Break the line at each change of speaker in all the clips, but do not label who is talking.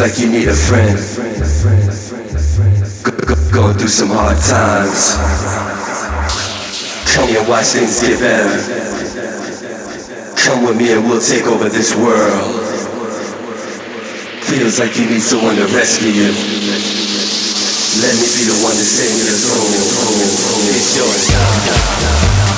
like you need a friend. Go- through some hard times. Come and watch things get better. Come with me and we'll take over this world. Feels like you need someone to rescue you. Let me be the one to save your soul. It's your time.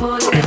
Hold